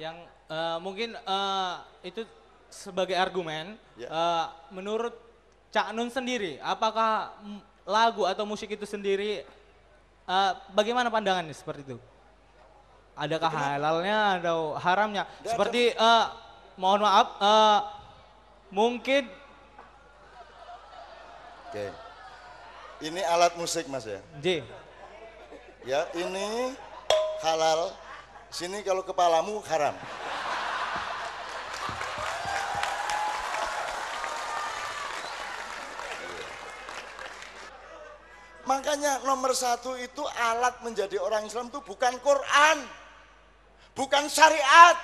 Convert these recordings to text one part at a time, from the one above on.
yang eh, mungkin eh, itu sebagai argumen Ya. eh, menurut Cak Nun sendiri apakah lagu atau musik itu sendiri eh, bagaimana pandangannya seperti itu adakah halalnya atau haramnya seperti eh, mohon maaf eh, mungkin Oke. Ini alat musik mas ya. J Ya ini halal. Sini kalau kepalamu haram. Makanya nomor satu itu alat menjadi orang Islam itu bukan Quran, bukan syariat,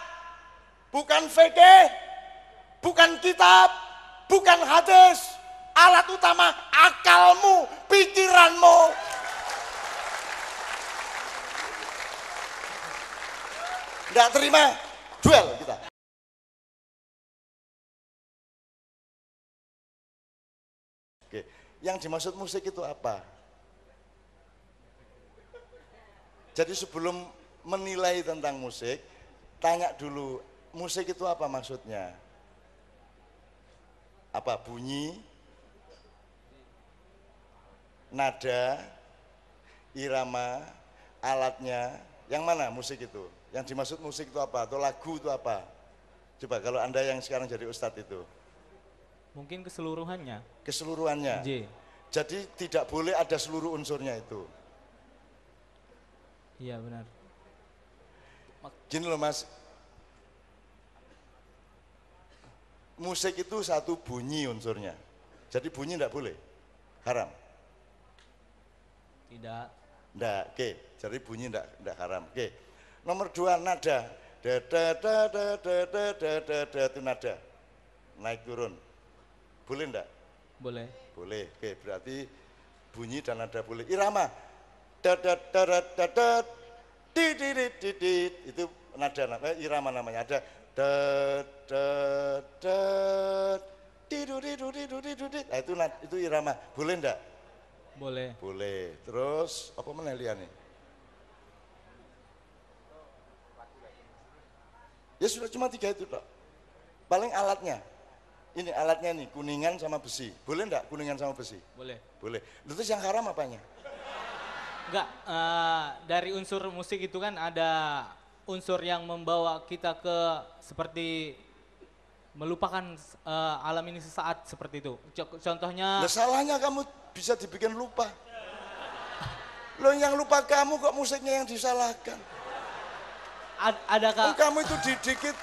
bukan fikih, bukan kitab, bukan hadis. Alat utama akalmu, pikiranmu. Tidak terima, duel kita. Oke, yang dimaksud musik itu apa? Jadi sebelum menilai tentang musik, tanya dulu, musik itu apa maksudnya? Apa bunyi, nada, irama, alatnya, yang mana musik itu? Yang dimaksud musik itu apa? Atau lagu itu apa? Coba kalau Anda yang sekarang jadi ustadz itu, mungkin keseluruhannya keseluruhannya. J Jadi tidak boleh ada seluruh unsurnya itu. iya benar Gini loh mas, musik itu satu bunyi unsurnya. Jadi bunyi tidak boleh, haram. tidak Nggak, oke. Jadi bunyi nggak nggak haram. Oke. Nomor dua nada. Da da da da da da da da da itu nada. Naik turun. Boleh ndak? boleh Boleh. Oke, berarti bunyi dan nada boleh. Irama. Da da da da da da di di di di di itu nada namanya irama namanya ada da da da di du di du di du di du di. Nah, itu itu irama. Boleh ndak? Boleh Boleh. Terus apa mana nih? Ya sudah cuma tiga itu Pak. Paling alatnya. Ini alatnya nih, kuningan sama besi. Boleh enggak kuningan sama besi? boleh Boleh. Terus yang haram apanya? Enggak, eh, dari unsur musik itu kan ada unsur yang membawa kita ke seperti melupakan eh, alam ini sesaat seperti itu. Co- Contohnya, Lah salahnya kamu bisa dibikin lupa. Lo yang lupa kamu kok musiknya yang disalahkan. ad- Oh, adakah kamu itu dikit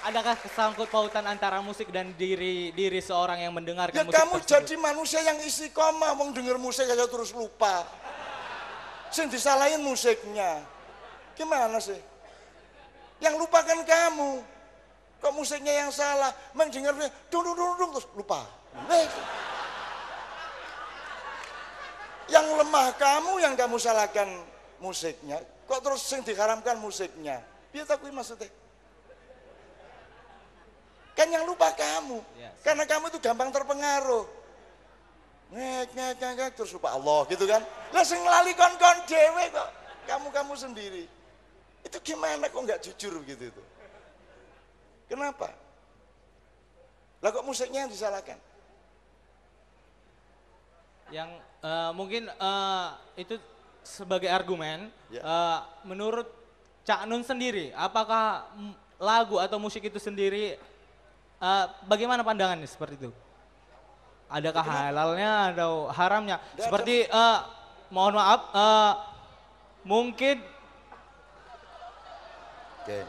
adakah kesangkut pautan antara musik dan diri diri seorang yang mendengarkan Ya musik kamu tersebut? jadi manusia yang istiqomah, mau denger musik aja terus lupa. Sing disalahin musiknya. Gimana sih? Yang lupakan kamu. Kok musiknya yang salah? Mendengarnya dung dung dung dung, terus lupa. Eh. Yang lemah kamu yang kamu salahkan musiknya. Kok terus sing diharamkan musiknya? Biar tak maksudnya. Kan yang lupa kamu. Yes. Karena kamu itu gampang terpengaruh. Ngek, ngek, ngek, ngek, terus lupa Allah gitu kan. Lah sing lali kon-kon dewe kok. Kamu-kamu sendiri. Itu gimana kok nggak jujur gitu itu. Kenapa? Lah kok musiknya yang disalahkan? yang eh, mungkin eh, itu sebagai argumen Ya. eh, menurut Cak Nun sendiri apakah lagu atau musik itu sendiri eh, bagaimana pandangannya seperti itu adakah halalnya atau haramnya Nggak seperti eh, mohon maaf eh, mungkin Oke.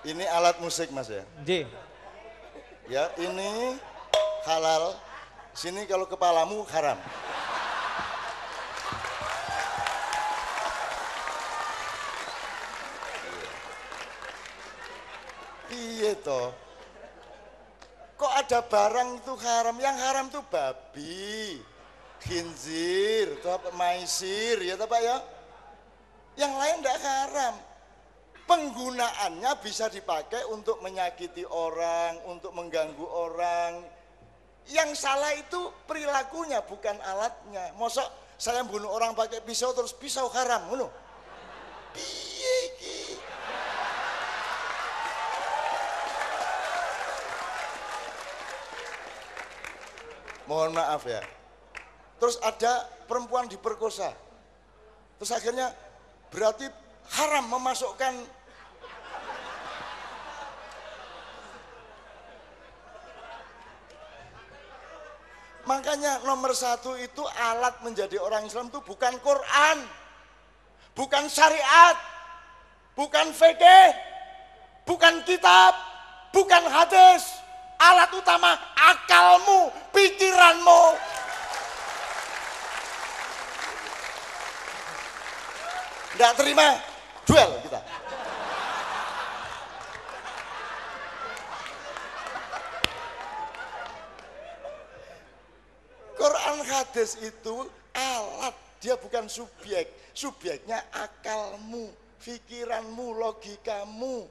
Ini alat musik mas ya. J Ya ini halal. Sini kalau kepalamu haram. Iya toh. Kok ada barang itu haram? Yang haram itu babi, khinzir, atau apa, maisir, ya toh Pak ya? Yang lain tidak haram penggunaannya bisa dipakai untuk menyakiti orang, untuk mengganggu orang. Yang salah itu perilakunya bukan alatnya. Mosok saya bunuh orang pakai pisau terus pisau haram ngono. Piye? Mohon maaf ya. Terus ada perempuan diperkosa. Terus akhirnya berarti haram memasukkan Makanya nomor satu itu alat menjadi orang Islam itu bukan Quran, bukan syariat, bukan fikih, bukan kitab, bukan hadis. Alat utama akalmu, pikiranmu. Tidak terima, duel kita. Hadis itu alat, dia bukan subjek. Subjeknya akalmu, pikiranmu, logikamu,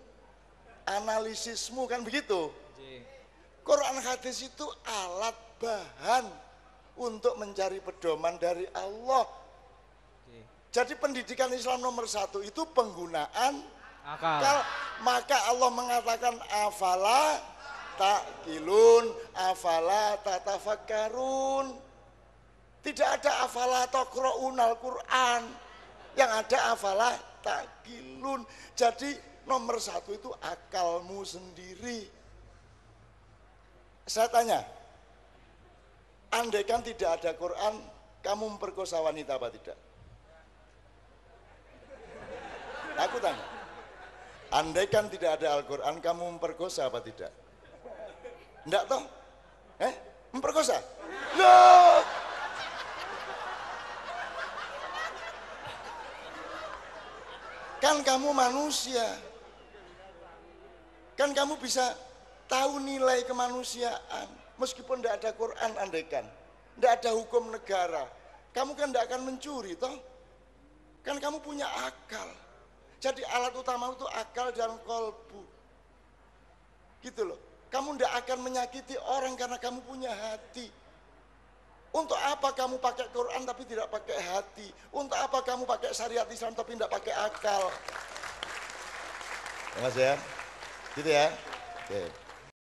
analisismu kan begitu. Quran hadis itu alat bahan untuk mencari pedoman dari Allah. Jadi pendidikan Islam nomor satu itu penggunaan Akal. akal. Maka Allah mengatakan afala takilun, afala tatafakkarun. Tidak ada afala taqra'unal Quran. Yang ada afala takilun. Jadi nomor satu itu akalmu sendiri. Saya tanya, andaikan tidak ada Quran, kamu memperkosa wanita apa tidak? Aku tanya, andaikan tidak ada Al-Quran, kamu memperkosa apa tidak? Enggak toh? Eh? Memperkosa? Loh! Kan kamu manusia. Kan kamu bisa tahu nilai kemanusiaan. Meskipun tidak ada Quran andaikan. Tidak ada hukum negara. Kamu kan tidak akan mencuri toh. Kan kamu punya akal. Jadi alat utama itu akal dan kolbu. Gitu loh. Kamu tidak akan menyakiti orang karena kamu punya hati. Untuk apa kamu pakai Quran tapi tidak pakai hati? Untuk apa kamu pakai syariat Islam tapi tidak pakai akal? Ya, Mas ya? Gitu ya? Oke.